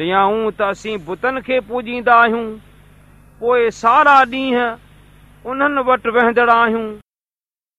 ڏيائون ته اسين بتن کي پوجيندا آهيون. پوءِ سارا ڏينهن انهن وٽ ويهندڙ آهيون.